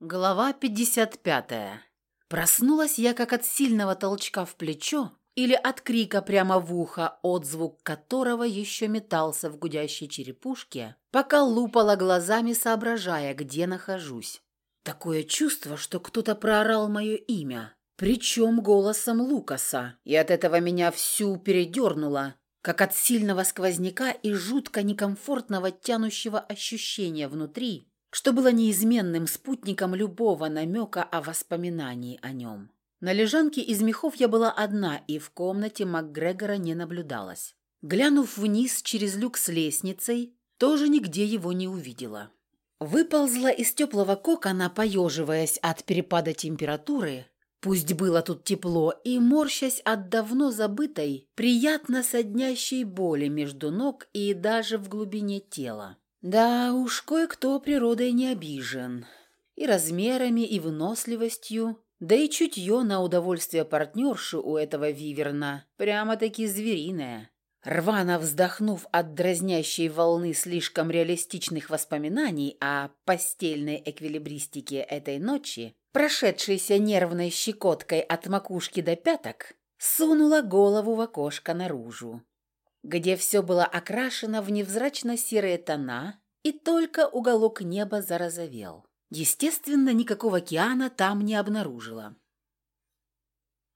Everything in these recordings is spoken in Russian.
Глава 55. Проснулась я как от сильного толчка в плечо или от крика прямо в ухо, отзвук которого еще метался в гудящей черепушке, пока лупала глазами, соображая, где нахожусь. Такое чувство, что кто-то проорал мое имя, причем голосом Лукаса, и от этого меня всю передернуло, как от сильного сквозняка и жутко некомфортного тянущего ощущения внутри, что было неизменным спутником любого намека о воспоминании о нем. На лежанке из мехов я была одна, и в комнате МакГрегора не наблюдалось. Глянув вниз через люк с лестницей, тоже нигде его не увидела. Выползла из теплого кокона, поеживаясь от перепада температуры, пусть было тут тепло, и морщась от давно забытой, приятно соднящей боли между ног и даже в глубине тела. Да уж, кое-кто природой не обижен. И размерами, и выносливостью, да и чутье на удовольствие партнерши у этого виверна прямо-таки звериное. Рвано вздохнув от дразнящей волны слишком реалистичных воспоминаний о постельной эквилибристике этой ночи, прошедшейся нервной щекоткой от макушки до пяток, сунула голову в окошко наружу где все было окрашено в невзрачно-серые тона, и только уголок неба зарозовел. Естественно, никакого океана там не обнаружила.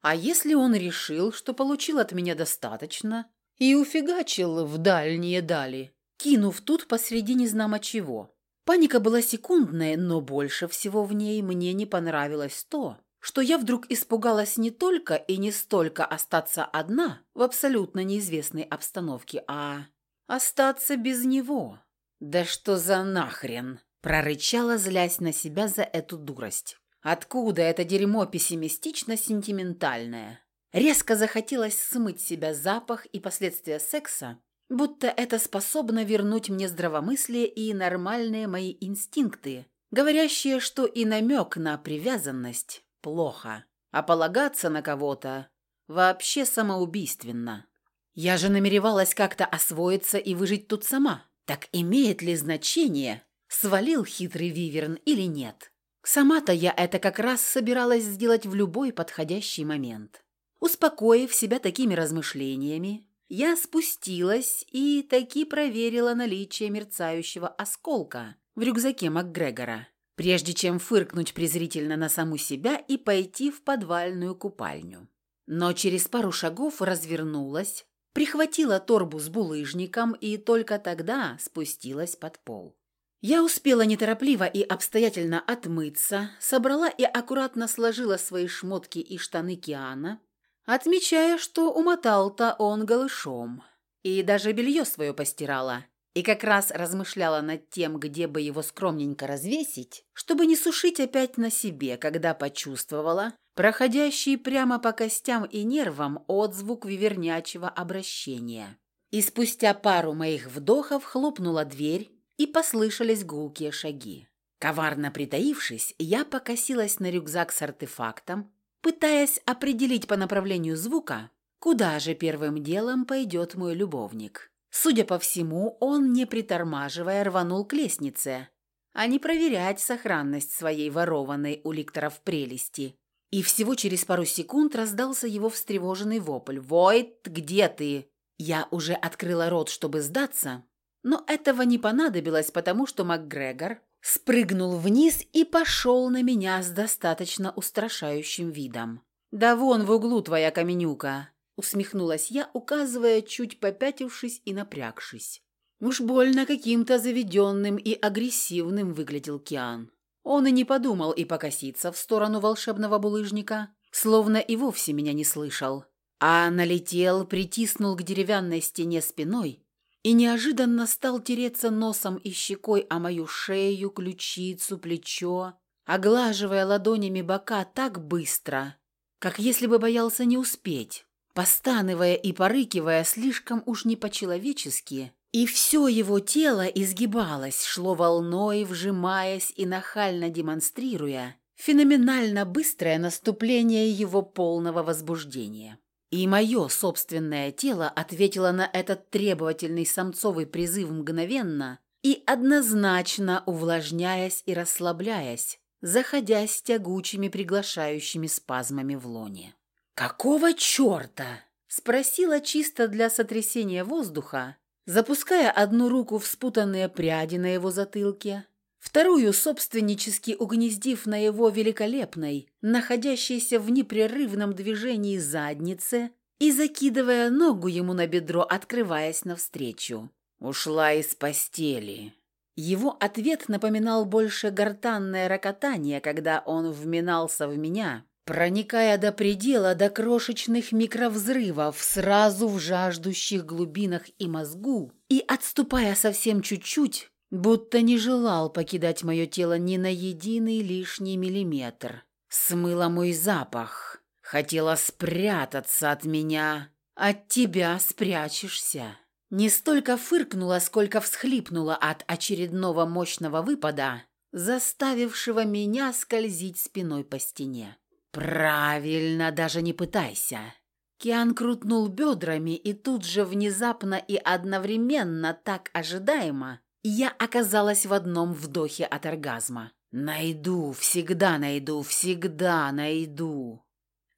А если он решил, что получил от меня достаточно, и уфигачил в дальние дали, кинув тут посреди незнамо чего? Паника была секундная, но больше всего в ней мне не понравилось то, что я вдруг испугалась не только и не столько остаться одна в абсолютно неизвестной обстановке, а остаться без него. «Да что за нахрен?» – прорычала, злясь на себя за эту дурость. «Откуда это дерьмо пессимистично-сентиментальное?» Резко захотелось смыть себя запах и последствия секса, будто это способно вернуть мне здравомыслие и нормальные мои инстинкты, говорящие, что и намек на привязанность плохо, а полагаться на кого-то вообще самоубийственно. Я же намеревалась как-то освоиться и выжить тут сама. Так имеет ли значение, свалил хитрый виверн или нет? Сама-то я это как раз собиралась сделать в любой подходящий момент. Успокоив себя такими размышлениями, я спустилась и таки проверила наличие мерцающего осколка в рюкзаке МакГрегора прежде чем фыркнуть презрительно на саму себя и пойти в подвальную купальню. Но через пару шагов развернулась, прихватила торбу с булыжником и только тогда спустилась под пол. Я успела неторопливо и обстоятельно отмыться, собрала и аккуратно сложила свои шмотки и штаны Киана, отмечая, что умотал-то он голышом, и даже белье свое постирала – и как раз размышляла над тем, где бы его скромненько развесить, чтобы не сушить опять на себе, когда почувствовала проходящий прямо по костям и нервам отзвук вивернячего обращения. И спустя пару моих вдохов хлопнула дверь, и послышались гулкие шаги. Коварно притаившись, я покосилась на рюкзак с артефактом, пытаясь определить по направлению звука, куда же первым делом пойдет мой любовник. Судя по всему, он, не притормаживая, рванул к лестнице, а не проверять сохранность своей ворованной у ликторов прелести. И всего через пару секунд раздался его встревоженный вопль. «Войт, где ты?» Я уже открыла рот, чтобы сдаться, но этого не понадобилось, потому что МакГрегор спрыгнул вниз и пошел на меня с достаточно устрашающим видом. «Да вон в углу твоя каменюка!» Усмехнулась я, указывая, чуть попятившись и напрягшись. Уж больно каким-то заведенным и агрессивным выглядел Киан. Он и не подумал и покоситься в сторону волшебного булыжника, словно и вовсе меня не слышал, а налетел, притиснул к деревянной стене спиной и неожиданно стал тереться носом и щекой о мою шею, ключицу, плечо, оглаживая ладонями бока так быстро, как если бы боялся не успеть постанывая и порыкивая слишком уж не по-человечески, и все его тело изгибалось, шло волной, вжимаясь и нахально демонстрируя феноменально быстрое наступление его полного возбуждения. И мое собственное тело ответило на этот требовательный самцовый призыв мгновенно и однозначно увлажняясь и расслабляясь, заходясь тягучими приглашающими спазмами в лоне. «Какого черта?» – спросила чисто для сотрясения воздуха, запуская одну руку в спутанные пряди на его затылке, вторую собственнически угнездив на его великолепной, находящейся в непрерывном движении заднице и закидывая ногу ему на бедро, открываясь навстречу. «Ушла из постели». Его ответ напоминал больше гортанное рокотание, когда он вминался в меня, проникая до предела, до крошечных микровзрывов, сразу в жаждущих глубинах и мозгу, и отступая совсем чуть-чуть, будто не желал покидать мое тело ни на единый лишний миллиметр. Смыла мой запах, хотела спрятаться от меня, от тебя спрячешься. Не столько фыркнула, сколько всхлипнула от очередного мощного выпада, заставившего меня скользить спиной по стене. «Правильно, даже не пытайся». Киан крутнул бедрами, и тут же внезапно и одновременно, так ожидаемо, я оказалась в одном вдохе от оргазма. «Найду, всегда найду, всегда найду».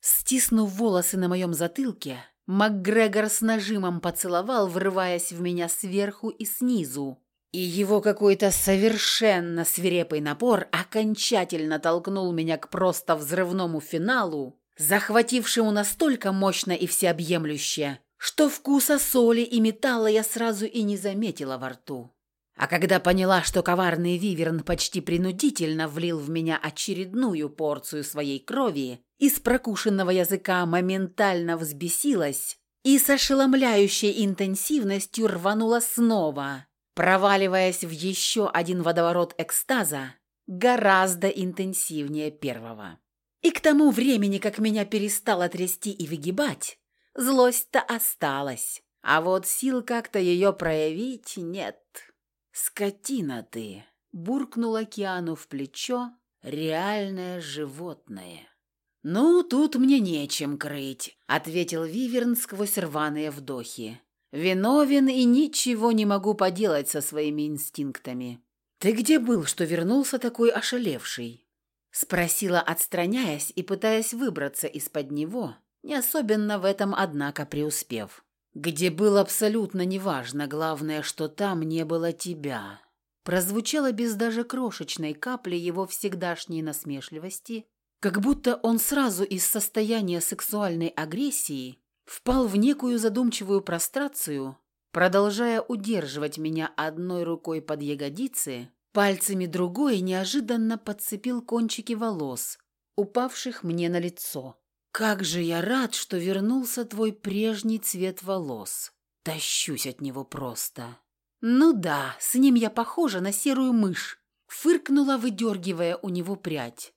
Стиснув волосы на моем затылке, МакГрегор с нажимом поцеловал, врываясь в меня сверху и снизу. И его какой-то совершенно свирепый напор окончательно толкнул меня к просто взрывному финалу, захватившему настолько мощно и всеобъемлюще, что вкуса соли и металла я сразу и не заметила во рту. А когда поняла, что коварный виверн почти принудительно влил в меня очередную порцию своей крови, из прокушенного языка моментально взбесилась и с ошеломляющей интенсивностью рванула снова, проваливаясь в еще один водоворот экстаза, гораздо интенсивнее первого. И к тому времени, как меня перестало трясти и выгибать, злость-то осталась, а вот сил как-то ее проявить нет. «Скотина ты!» – буркнула Киану в плечо реальное животное. «Ну, тут мне нечем крыть», – ответил Виверн сквозь рваные вдохи. «Виновен и ничего не могу поделать со своими инстинктами». «Ты где был, что вернулся такой ошалевший?» Спросила, отстраняясь и пытаясь выбраться из-под него, не особенно в этом, однако, преуспев где был абсолютно неважно, главное, что там не было тебя. Прозвучало без даже крошечной капли его всегдашней насмешливости, как будто он сразу из состояния сексуальной агрессии впал в некую задумчивую прострацию, продолжая удерживать меня одной рукой под ягодицы, пальцами другой неожиданно подцепил кончики волос, упавших мне на лицо. «Как же я рад, что вернулся твой прежний цвет волос. Тащусь от него просто». «Ну да, с ним я похожа на серую мышь», — фыркнула, выдергивая у него прядь.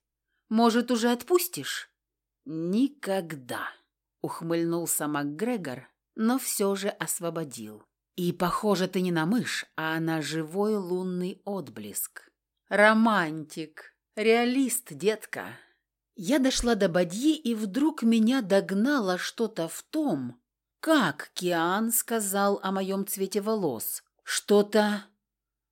«Может, уже отпустишь?» «Никогда», — ухмыльнулся МакГрегор, но все же освободил. «И похоже ты не на мышь, а на живой лунный отблеск. Романтик, реалист, детка». Я дошла до бадьи, и вдруг меня догнало что-то в том, как Киан сказал о моем цвете волос. Что-то...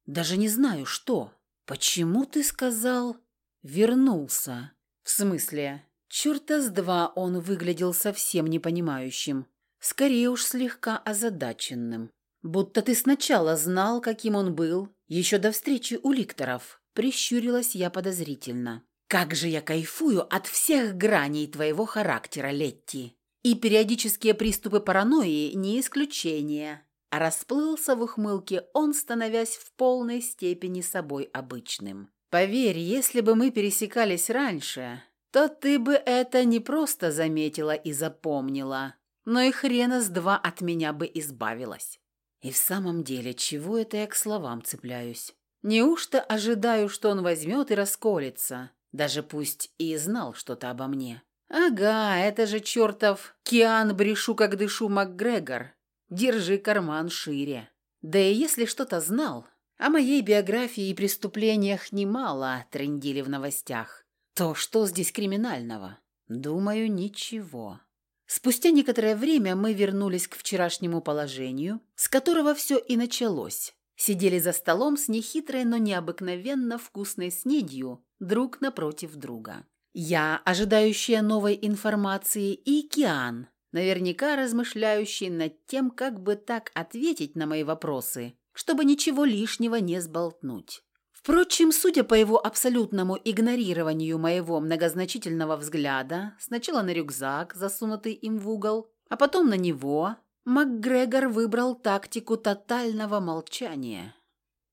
Даже не знаю, что. Почему ты сказал «вернулся»? В смысле? Черта с два он выглядел совсем непонимающим. Скорее уж слегка озадаченным. Будто ты сначала знал, каким он был, еще до встречи у ликторов. Прищурилась я подозрительно. Как же я кайфую от всех граней твоего характера, Летти. И периодические приступы паранойи не исключение. А расплылся в ухмылке он, становясь в полной степени собой обычным. Поверь, если бы мы пересекались раньше, то ты бы это не просто заметила и запомнила, но и хрена с два от меня бы избавилась. И в самом деле, чего это я к словам цепляюсь? Неужто ожидаю, что он возьмет и расколется? даже пусть и знал что-то обо мне. «Ага, это же чертов Киан брешу, как дышу МакГрегор. Держи карман шире». Да и если что-то знал, о моей биографии и преступлениях немало трендили в новостях, то что здесь криминального? Думаю, ничего. Спустя некоторое время мы вернулись к вчерашнему положению, с которого все и началось. Сидели за столом с нехитрой, но необыкновенно вкусной снедью друг напротив друга. Я, ожидающая новой информации, и Киан, наверняка размышляющий над тем, как бы так ответить на мои вопросы, чтобы ничего лишнего не сболтнуть. Впрочем, судя по его абсолютному игнорированию моего многозначительного взгляда, сначала на рюкзак, засунутый им в угол, а потом на него, МакГрегор выбрал тактику тотального молчания.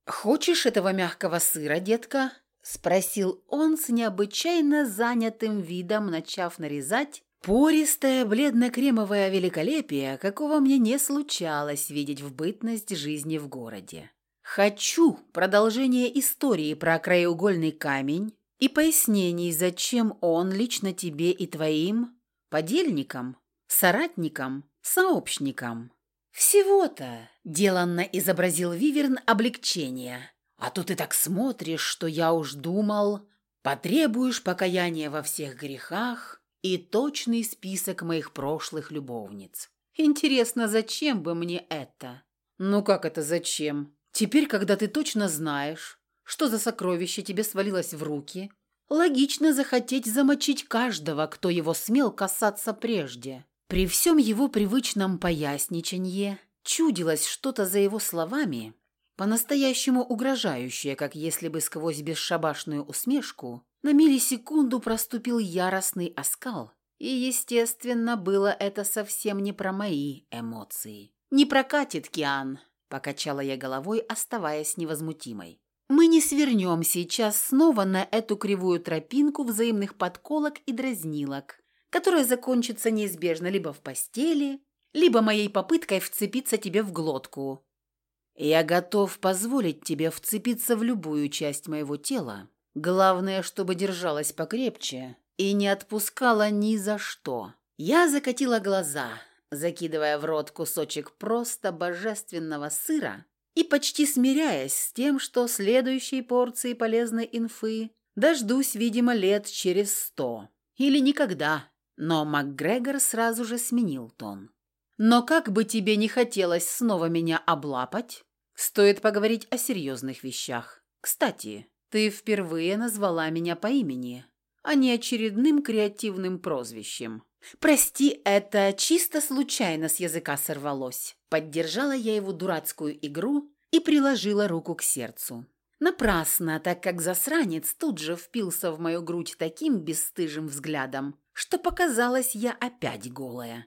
«Хочешь этого мягкого сыра, детка?» – спросил он с необычайно занятым видом, начав нарезать пористое бледно-кремовое великолепие, какого мне не случалось видеть в бытность жизни в городе. Хочу продолжение истории про краеугольный камень и пояснений, зачем он лично тебе и твоим подельникам, соратникам, сообщникам. Всего-то деланно изобразил Виверн облегчение. А то ты так смотришь, что я уж думал, потребуешь покаяния во всех грехах и точный список моих прошлых любовниц. Интересно, зачем бы мне это? Ну как это зачем? Теперь, когда ты точно знаешь, что за сокровище тебе свалилось в руки, логично захотеть замочить каждого, кто его смел касаться прежде. При всем его привычном поясничанье чудилось что-то за его словами, по-настоящему угрожающее, как если бы сквозь бесшабашную усмешку на миллисекунду проступил яростный оскал. И, естественно, было это совсем не про мои эмоции. «Не прокатит, Киан», Покачала я головой, оставаясь невозмутимой. Мы не свернем сейчас снова на эту кривую тропинку взаимных подколок и дразнилок, которая закончится неизбежно либо в постели, либо моей попыткой вцепиться тебе в глотку. Я готов позволить тебе вцепиться в любую часть моего тела. Главное, чтобы держалась покрепче и не отпускала ни за что. Я закатила глаза, закидывая в рот кусочек просто божественного сыра и почти смиряясь с тем, что следующей порции полезной инфы дождусь, видимо, лет через сто. Или никогда. Но МакГрегор сразу же сменил тон. Но как бы тебе не хотелось снова меня облапать, стоит поговорить о серьезных вещах. Кстати, ты впервые назвала меня по имени, а не очередным креативным прозвищем. «Прости, это чисто случайно с языка сорвалось». Поддержала я его дурацкую игру и приложила руку к сердцу. Напрасно, так как засранец тут же впился в мою грудь таким бесстыжим взглядом, что показалось я опять голая.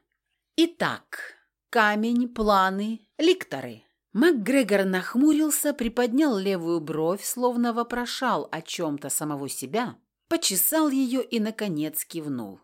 Итак, камень, планы, ликторы. МакГрегор нахмурился, приподнял левую бровь, словно вопрошал о чем-то самого себя, почесал ее и, наконец, кивнул.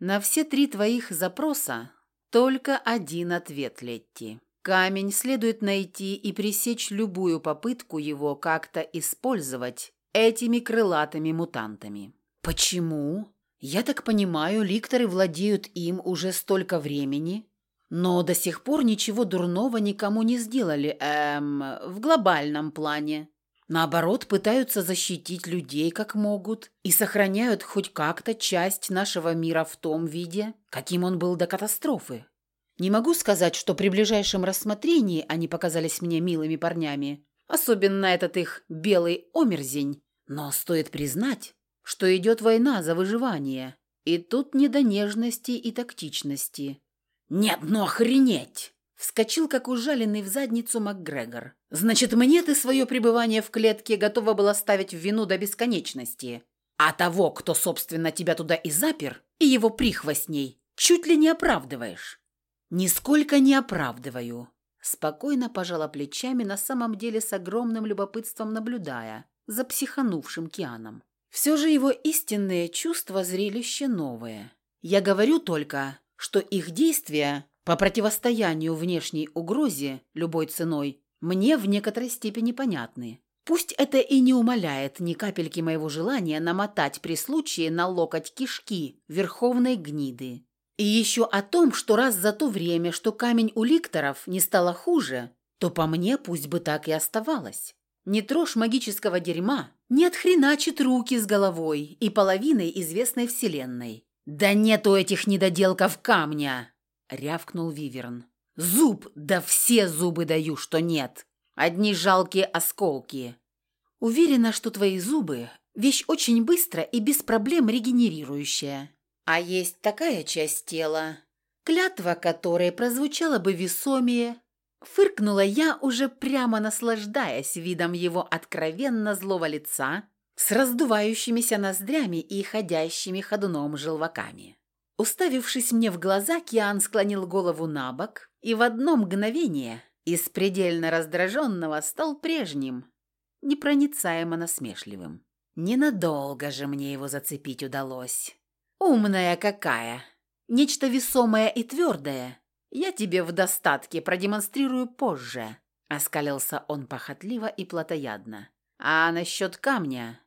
На все три твоих запроса только один ответ, Летти. Камень следует найти и пресечь любую попытку его как-то использовать этими крылатыми мутантами. Почему? Я так понимаю, ликторы владеют им уже столько времени, но до сих пор ничего дурного никому не сделали, эм, в глобальном плане. Наоборот, пытаются защитить людей как могут и сохраняют хоть как-то часть нашего мира в том виде, каким он был до катастрофы. Не могу сказать, что при ближайшем рассмотрении они показались мне милыми парнями, особенно этот их белый омерзень, но стоит признать, что идет война за выживание, и тут не до нежности и тактичности. «Нет, ну охренеть!» Вскочил, как ужаленный в задницу МакГрегор. «Значит, мне ты свое пребывание в клетке готова была ставить в вину до бесконечности. А того, кто, собственно, тебя туда и запер, и его прихвостней, чуть ли не оправдываешь». «Нисколько не оправдываю», – спокойно пожала плечами, на самом деле с огромным любопытством наблюдая за психанувшим Кианом. Все же его истинные чувства зрелище новое. Я говорю только, что их действия по противостоянию внешней угрозе любой ценой мне в некоторой степени понятны. Пусть это и не умаляет ни капельки моего желания намотать при случае на локоть кишки верховной гниды. И еще о том, что раз за то время, что камень у ликторов не стало хуже, то по мне пусть бы так и оставалось. Не трожь магического дерьма, не отхреначит руки с головой и половиной известной вселенной. Да нету этих недоделков камня! Рявкнул Виверн. «Зуб! Да все зубы даю, что нет! Одни жалкие осколки!» «Уверена, что твои зубы Вещь очень быстро и без проблем регенерирующая. А есть такая часть тела, клятва которой прозвучала бы весомее, фыркнула я, уже прямо наслаждаясь видом его откровенно злого лица с раздувающимися ноздрями и ходящими ходуном желваками. Уставившись мне в глаза, Киан склонил голову на бок и в одно мгновение из предельно раздраженного стал прежним, непроницаемо насмешливым. Ненадолго же мне его зацепить удалось. Умная какая! Нечто весомое и твердое. Я тебе в достатке продемонстрирую позже. Оскалился он похотливо и плотоядно. А насчет камня...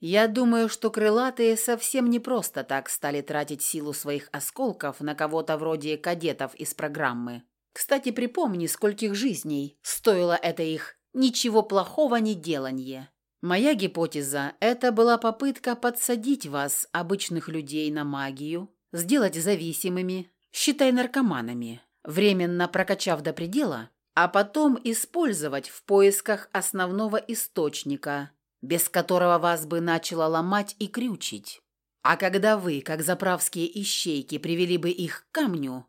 Я думаю, что крылатые совсем не просто так стали тратить силу своих осколков на кого-то вроде кадетов из программы. Кстати, припомни, скольких жизней стоило это их «ничего плохого не деланье». Моя гипотеза – это была попытка подсадить вас, обычных людей, на магию, сделать зависимыми, считай наркоманами, временно прокачав до предела, а потом использовать в поисках основного источника, без которого вас бы начало ломать и крючить. А когда вы, как заправские ищейки, привели бы их к камню,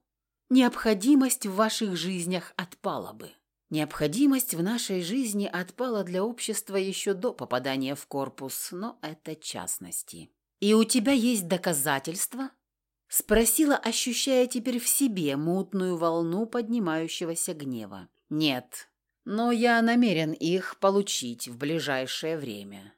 необходимость в ваших жизнях отпала бы. Необходимость в нашей жизни отпала для общества еще до попадания в корпус, но это частности. «И у тебя есть доказательства?» Спросила, ощущая теперь в себе мутную волну поднимающегося гнева. «Нет, но я намерен их получить в ближайшее время».